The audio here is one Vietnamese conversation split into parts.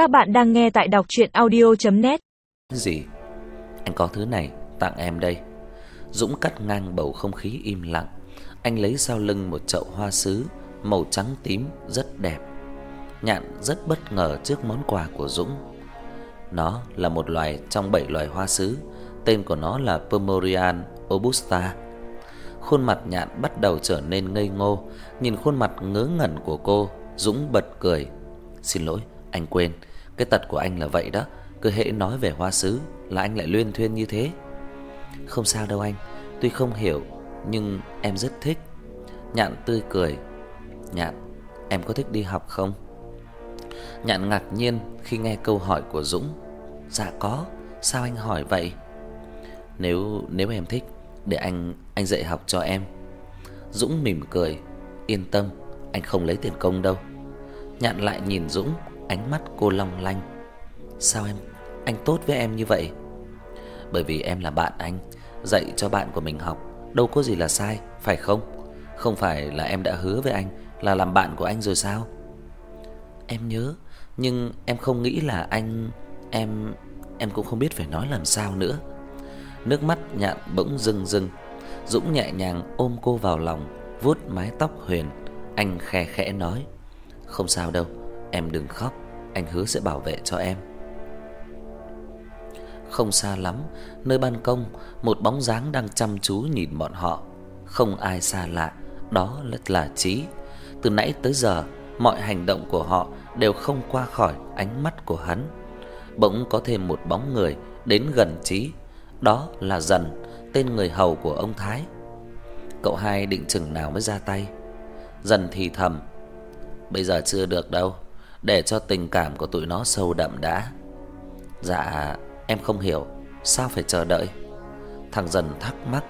Các bạn đang nghe tại đọc docchuyenaudio.net. Gì? Anh có thứ này tặng em đây. Dũng cắt ngang bầu không khí im lặng. Anh lấy sau lưng một chậu hoa sứ màu trắng tím rất đẹp. Nhạn rất bất ngờ trước món quà của Dũng. Nó là một loài trong bảy loài hoa sứ, tên của nó là Pomerian robusta. Khuôn mặt Nhạn bắt đầu trở nên ngây ngô, nhìn khuôn mặt ngớ ngẩn của cô, Dũng bật cười. "Xin lỗi, anh quên, cái tật của anh là vậy đó, cứ hễ nói về hoa sứ là anh lại luyên thuyên như thế." "Không sao đâu anh, tuy không hiểu nhưng em rất thích." Nhạn tươi cười. "Nhạn, em có thích đi học không?" Nhạn ngạc nhiên khi nghe câu hỏi của Dũng. "Dạ có, sao anh hỏi vậy?" "Nếu nếu em thích, để anh anh dạy học cho em." Dũng mỉm cười, "Yên tâm, anh không lấy tiền công đâu." Nhạn lại nhìn Dũng, ánh mắt cô long lanh. "Sao em anh tốt với em như vậy?" "Bởi vì em là bạn anh, dạy cho bạn của mình học, đâu có gì là sai, phải không? Không phải là em đã hứa với anh là làm bạn của anh rồi sao?" "Em nhớ, nhưng em không nghĩ là anh em em cũng không biết phải nói làm sao nữa." Nước mắt Nhạn bỗng rưng rưng. Dũng nhẹ nhàng ôm cô vào lòng, vuốt mái tóc Huyền, anh khẽ khẽ nói: "Không sao đâu, em đừng khóc, anh hứa sẽ bảo vệ cho em." Không xa lắm, nơi ban công, một bóng dáng đang chăm chú nhìn bọn họ, không ai xa lạ, đó là Chí. Từ nãy tới giờ, mọi hành động của họ đều không qua khỏi ánh mắt của hắn. Bỗng có thêm một bóng người đến gần Chí, đó là Dần, tên người hầu của ông Thái. Cậu hai định chừng nào mới ra tay? Dần thì thầm, bây giờ chưa được đâu, để cho tình cảm của tụi nó sâu đậm đã. Dạ, em không hiểu, sao phải chờ đợi? Thằng Dần thắc mắc.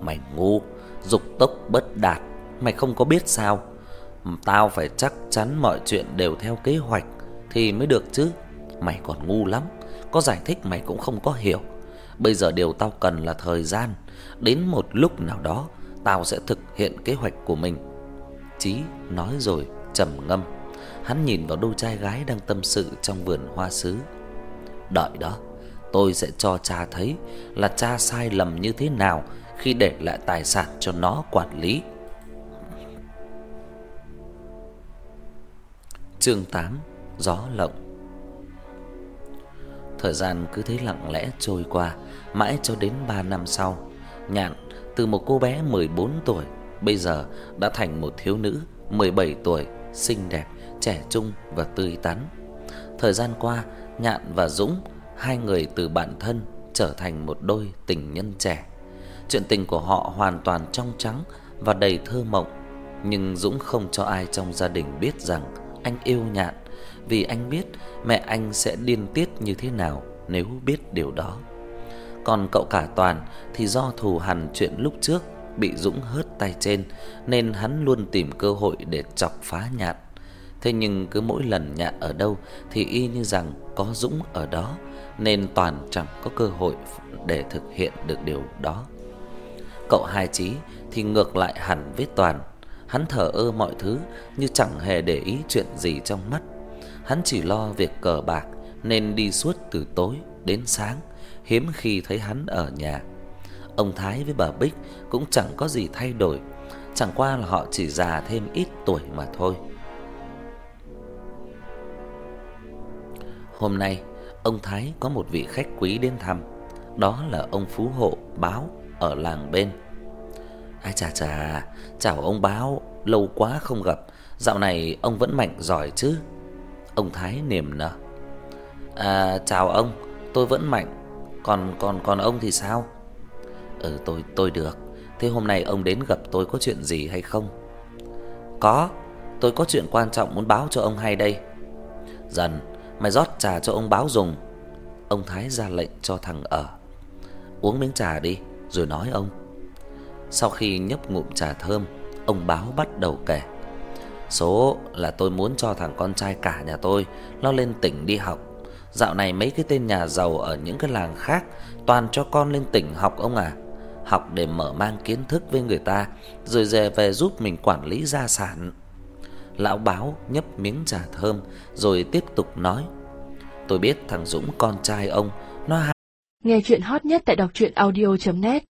Mày ngu, dục tốc bất đạt, mày không có biết sao? Tao phải chắc chắn mọi chuyện đều theo kế hoạch thì mới được chứ. Mày còn ngu lắm, có giải thích mày cũng không có hiểu. Bây giờ điều tao cần là thời gian, đến một lúc nào đó tao sẽ thực hiện kế hoạch của mình." Chí nói rồi trầm ngâm. Hắn nhìn vào đôi trai gái đang tâm sự trong vườn hoa sứ. "Đợi đó, tôi sẽ cho cha thấy là cha sai lầm như thế nào khi để lại tài sản cho nó quản lý." Chương 8: Gió lộng. Thời gian cứ thế lặng lẽ trôi qua, mãi cho đến 3 năm sau, Nhạn từ một cô bé 14 tuổi bây giờ đã thành một thiếu nữ 17 tuổi, xinh đẹp, trẻ trung và tươi tắn. Thời gian qua, Nhạn và Dũng, hai người từ bạn thân trở thành một đôi tình nhân trẻ. Chuyện tình của họ hoàn toàn trong trắng và đầy thơ mộng, nhưng Dũng không cho ai trong gia đình biết rằng anh yêu Nhạn, vì anh biết mẹ anh sẽ điên tiết như thế nào nếu biết điều đó. Còn cậu cả Toàn thì do thù hằn chuyện lúc trước bị Dũng hớt tay trên nên hắn luôn tìm cơ hội để chọc phá Nhạn. Thế nhưng cứ mỗi lần Nhạn ở đâu thì y như rằng có Dũng ở đó nên Toàn chẳng có cơ hội để thực hiện được điều đó. Cậu Hai Chí thì ngược lại hẳn với Toàn, hắn thờ ơ mọi thứ như chẳng hề để ý chuyện gì trong mắt. Hắn chỉ lo việc cờ bạc nên đi suốt từ tối đến sáng, hiếm khi thấy hắn ở nhà. Ông Thái với bà Bích cũng chẳng có gì thay đổi, chẳng qua là họ chỉ già thêm ít tuổi mà thôi. Hôm nay, ông Thái có một vị khách quý đến thăm, đó là ông Phú Hộ báo ở làng bên. Ai chà chà, chào ông báo, lâu quá không gặp, dạo này ông vẫn mạnh giỏi chứ? Ông Thái niềm nở. À chào ông, tôi vẫn mạnh, còn còn còn ông thì sao? Ừ tôi tôi được. Thế hôm nay ông đến gặp tôi có chuyện gì hay không? Có, tôi có chuyện quan trọng muốn báo cho ông hay đây. Dần, mày rót trà cho ông báo dùng. Ông Thái ra lệnh cho thằng ở. Uống miếng trà đi, rồi nói ông. Sau khi nhấp ngụm trà thơm, ông báo bắt đầu kể. Số là tôi muốn cho thằng con trai cả nhà tôi nó lên tỉnh đi học. Dạo này mấy cái tên nhà giàu ở những cái làng khác toàn cho con lên tỉnh học ông à. Học để mở mang kiến thức với người ta, rồi về về giúp mình quản lý gia sản. Lão báo nhấp miếng trà thơm, rồi tiếp tục nói. Tôi biết thằng Dũng con trai ông, nó Nghe chuyện hot nhất tại đọc truyện audio net